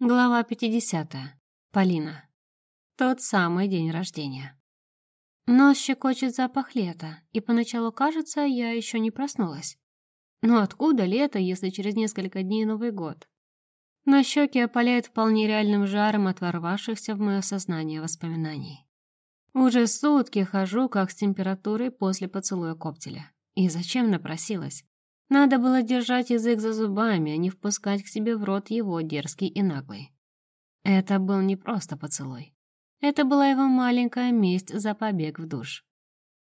Глава 50. Полина. Тот самый день рождения. Нос щекочет запах лета, и поначалу кажется, я еще не проснулась. Но откуда лето, если через несколько дней Новый год? Но щеки опаляют вполне реальным жаром от ворвавшихся в мое сознание воспоминаний. Уже сутки хожу, как с температурой после поцелуя коптеля. И зачем напросилась? Надо было держать язык за зубами, а не впускать к себе в рот его дерзкий и наглый. Это был не просто поцелуй. Это была его маленькая месть за побег в душ.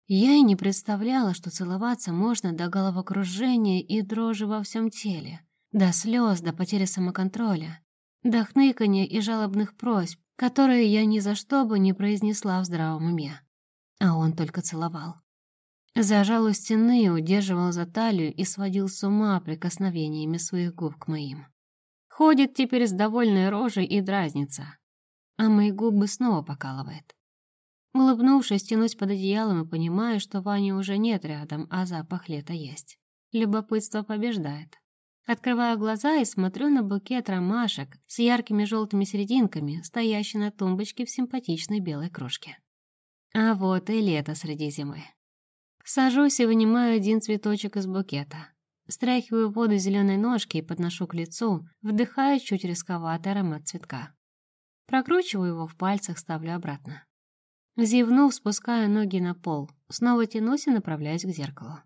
Я и не представляла, что целоваться можно до головокружения и дрожи во всем теле, до слез, до потери самоконтроля, до хныкания и жалобных просьб, которые я ни за что бы не произнесла в здравом уме. А он только целовал. Зажал у стены, удерживал за талию и сводил с ума прикосновениями своих губ к моим. Ходит теперь с довольной рожей и дразнится, а мои губы снова покалывает. Улыбнувшись, тянусь под одеялом и понимаю, что Вани уже нет рядом, а запах лета есть. Любопытство побеждает. Открываю глаза и смотрю на букет ромашек с яркими желтыми серединками, стоящий на тумбочке в симпатичной белой кружке. А вот и лето среди зимы. Сажусь и вынимаю один цветочек из букета. Стряхиваю воду зеленой ножки и подношу к лицу, вдыхая чуть рисковатый аромат цветка. Прокручиваю его в пальцах, ставлю обратно. Зевнув, спускаю ноги на пол, снова тянусь и направляюсь к зеркалу.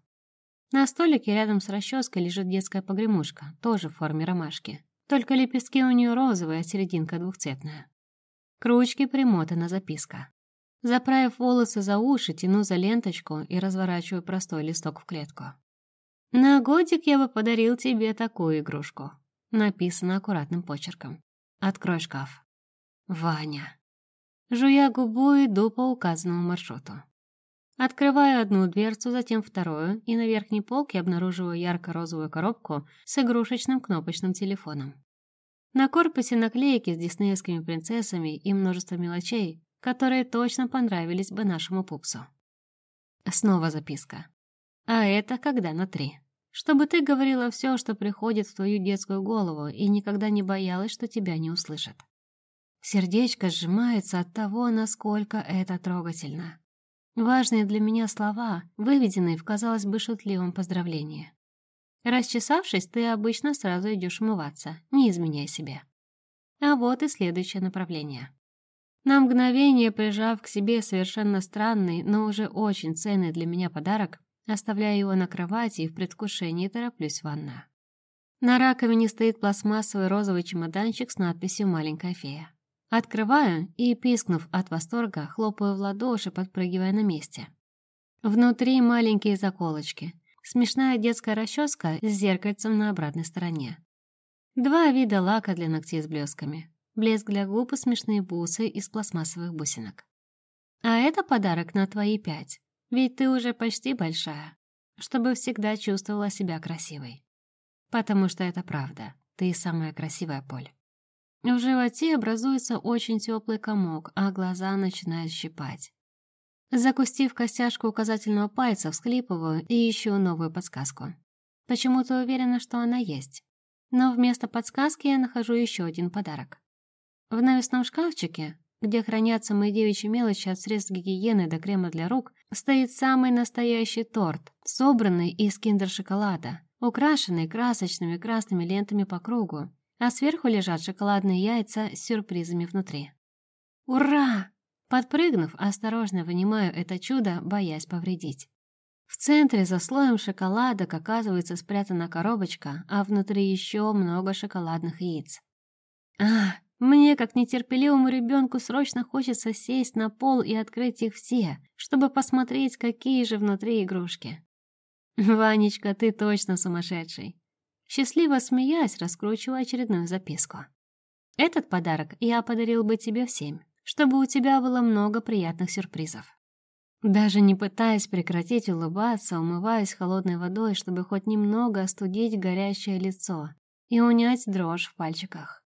На столике рядом с расческой лежит детская погремушка, тоже в форме ромашки. Только лепестки у нее розовые, а серединка двухцветная. К ручке примотана записка. Заправив волосы за уши, тяну за ленточку и разворачиваю простой листок в клетку. «На годик я бы подарил тебе такую игрушку», написано аккуратным почерком. «Открой шкаф». «Ваня». Жуя губу, иду по указанному маршруту. Открываю одну дверцу, затем вторую, и на верхней полке обнаруживаю ярко-розовую коробку с игрушечным кнопочным телефоном. На корпусе наклейки с диснеевскими принцессами и множество мелочей, которые точно понравились бы нашему пупсу. Снова записка. А это когда на три. Чтобы ты говорила все, что приходит в твою детскую голову, и никогда не боялась, что тебя не услышат. Сердечко сжимается от того, насколько это трогательно. Важные для меня слова, выведенные в, казалось бы, шутливом поздравлении. Расчесавшись, ты обычно сразу идешь умываться, не изменяй себе. А вот и следующее направление. На мгновение, прижав к себе совершенно странный, но уже очень ценный для меня подарок, оставляю его на кровати и в предвкушении тороплюсь в ванну. На раковине стоит пластмассовый розовый чемоданчик с надписью «Маленькая фея». Открываю и, пискнув от восторга, хлопаю в ладоши, подпрыгивая на месте. Внутри маленькие заколочки, смешная детская расческа с зеркальцем на обратной стороне. Два вида лака для ногтей с блесками, блеск для губ и смешные бусы из пластмассовых бусинок. А это подарок на твои пять, ведь ты уже почти большая, чтобы всегда чувствовала себя красивой. Потому что это правда, ты самая красивая, Поль. В животе образуется очень теплый комок, а глаза начинают щипать. Закустив костяшку указательного пальца, всхлипываю и ищу новую подсказку. Почему-то уверена, что она есть. Но вместо подсказки я нахожу еще один подарок. В навесном шкафчике, где хранятся мои девичьи мелочи от средств гигиены до крема для рук, стоит самый настоящий торт, собранный из киндер-шоколада, украшенный красочными красными лентами по кругу, а сверху лежат шоколадные яйца с сюрпризами внутри. Ура! Подпрыгнув, осторожно вынимаю это чудо, боясь повредить. В центре за слоем шоколадок оказывается спрятана коробочка, а внутри еще много шоколадных яиц. А, мне, как нетерпеливому ребенку, срочно хочется сесть на пол и открыть их все, чтобы посмотреть, какие же внутри игрушки. «Ванечка, ты точно сумасшедший!» Счастливо смеясь, раскручиваю очередную записку. «Этот подарок я подарил бы тебе всем, чтобы у тебя было много приятных сюрпризов». Даже не пытаясь прекратить улыбаться, умываюсь холодной водой, чтобы хоть немного остудить горящее лицо и унять дрожь в пальчиках.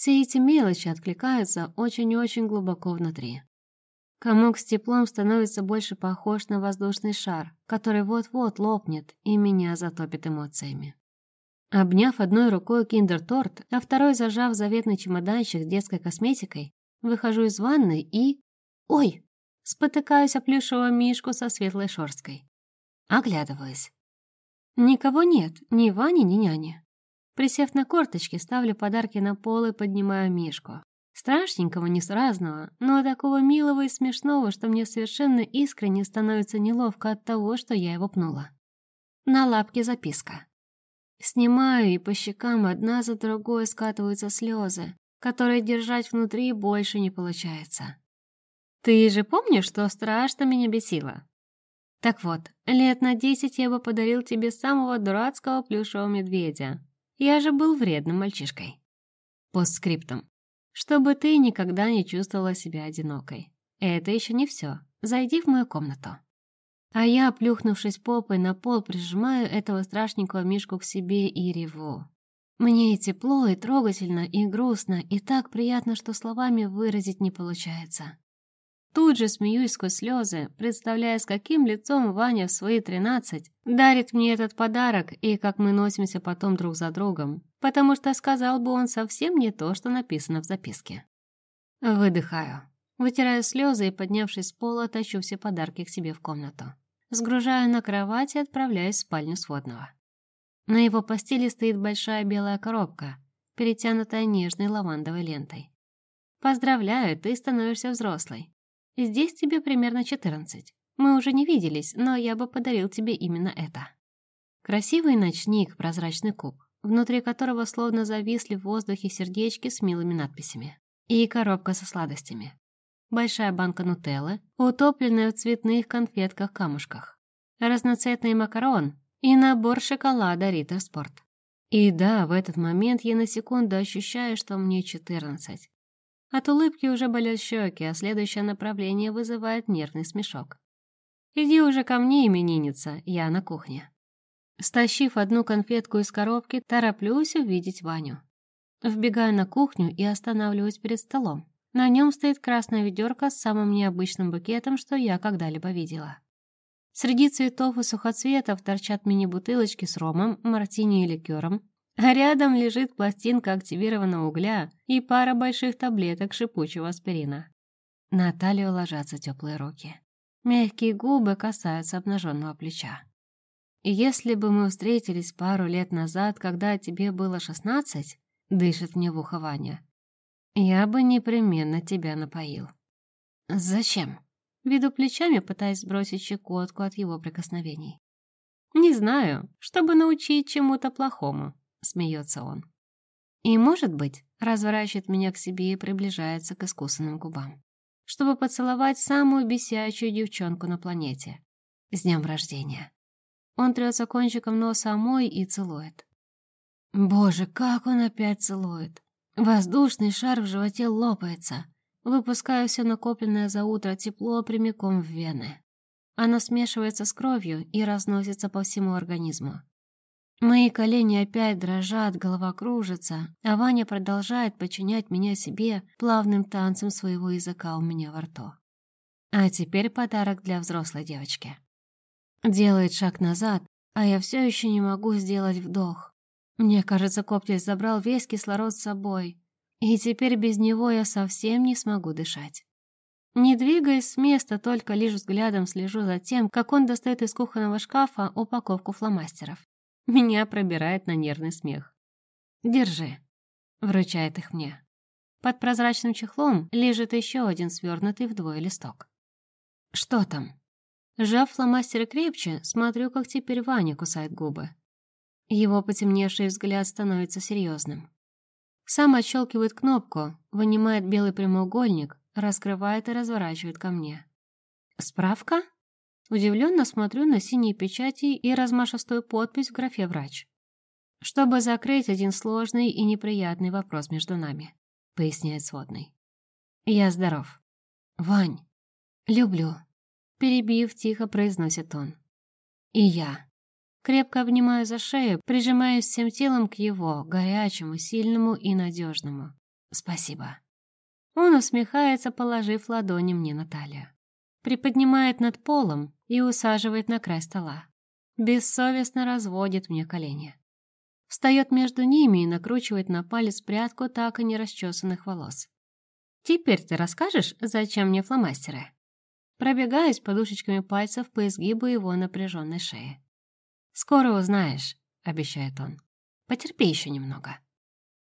Все эти мелочи откликаются очень-очень глубоко внутри. Комок с теплом становится больше похож на воздушный шар, который вот-вот лопнет и меня затопит эмоциями. Обняв одной рукой киндер-торт, а второй зажав заветный чемоданчик с детской косметикой, выхожу из ванной и... Ой! Спотыкаюсь о плюшевого мишку со светлой шорсткой. Оглядываюсь. Никого нет, ни Вани, ни няни. Присев на корточки, ставлю подарки на пол и поднимаю мишку. Страшненького, несразного, но такого милого и смешного, что мне совершенно искренне становится неловко от того, что я его пнула. На лапке записка. Снимаю, и по щекам одна за другой скатываются слезы, которые держать внутри больше не получается. «Ты же помнишь, что страшно меня бесило?» «Так вот, лет на десять я бы подарил тебе самого дурацкого плюшевого медведя. Я же был вредным мальчишкой». Постскриптум. «Чтобы ты никогда не чувствовала себя одинокой. Это еще не все. Зайди в мою комнату». А я, плюхнувшись попой на пол, прижимаю этого страшненького мишку к себе и реву. Мне и тепло, и трогательно, и грустно, и так приятно, что словами выразить не получается. Тут же смеюсь сквозь слезы, представляя, с каким лицом Ваня в свои тринадцать дарит мне этот подарок и как мы носимся потом друг за другом, потому что сказал бы он совсем не то, что написано в записке. Выдыхаю. Вытираю слезы и, поднявшись с пола, тащу все подарки к себе в комнату. Сгружаю на кровать и отправляюсь в спальню сводного. На его постели стоит большая белая коробка, перетянутая нежной лавандовой лентой. «Поздравляю, ты становишься взрослой. Здесь тебе примерно 14. Мы уже не виделись, но я бы подарил тебе именно это». Красивый ночник, прозрачный куб, внутри которого словно зависли в воздухе сердечки с милыми надписями. И коробка со сладостями большая банка нутеллы, утопленная в цветных конфетках-камушках, разноцветный макарон и набор шоколада Риттер Спорт. И да, в этот момент я на секунду ощущаю, что мне 14. От улыбки уже болят щеки, а следующее направление вызывает нервный смешок. «Иди уже ко мне, именинница, я на кухне». Стащив одну конфетку из коробки, тороплюсь увидеть Ваню. Вбегаю на кухню и останавливаюсь перед столом. На нем стоит красная ведерко с самым необычным букетом, что я когда-либо видела. Среди цветов и сухоцветов торчат мини-бутылочки с ромом, мартини и ликером, а рядом лежит пластинка активированного угля и пара больших таблеток шипучего аспирина. На талию ложатся теплые руки. Мягкие губы касаются обнаженного плеча. Если бы мы встретились пару лет назад, когда тебе было шестнадцать, дышит мне в ухо Ваня, я бы непременно тебя напоил. Зачем? Веду плечами, пытаясь сбросить щекотку от его прикосновений. Не знаю, чтобы научить чему-то плохому, смеется он. И, может быть, разворачивает меня к себе и приближается к искусанным губам, чтобы поцеловать самую бесячую девчонку на планете. С днем рождения. Он трется кончиком носа мой и целует. Боже, как он опять целует! Воздушный шар в животе лопается. Выпускаю все накопленное за утро тепло прямиком в вены. Оно смешивается с кровью и разносится по всему организму. Мои колени опять дрожат, голова кружится, а Ваня продолжает подчинять меня себе плавным танцем своего языка у меня во рту. А теперь подарок для взрослой девочки. Делает шаг назад, а я все еще не могу сделать вдох. Мне кажется, Коптель забрал весь кислород с собой, и теперь без него я совсем не смогу дышать. Не двигаясь с места, только лишь взглядом слежу за тем, как он достает из кухонного шкафа упаковку фломастеров. Меня пробирает на нервный смех. «Держи», — вручает их мне. Под прозрачным чехлом лежит еще один свернутый вдвое листок. «Что там?» Сжав фломастеры крепче, смотрю, как теперь Ваня кусает губы. Его потемневший взгляд становится серьезным. Сам отщелкивает кнопку, вынимает белый прямоугольник, раскрывает и разворачивает ко мне. «Справка?» Удивленно смотрю на синие печати и размашистую подпись в графе «Врач». «Чтобы закрыть один сложный и неприятный вопрос между нами», — поясняет сводный. «Я здоров». «Вань, люблю», — перебив, тихо произносит он. «И я». Крепко обнимаю за шею, прижимаюсь всем телом к его, горячему, сильному и надежному. Спасибо. Он усмехается, положив ладони мне на талию. Приподнимает над полом и усаживает на край стола. Бессовестно разводит мне колени. Встает между ними и накручивает на палец прядку так и не расчесанных волос. «Теперь ты расскажешь, зачем мне фломастеры?» Пробегаюсь подушечками пальцев по изгибу его напряженной шеи. «Скоро узнаешь», — обещает он. «Потерпи еще немного».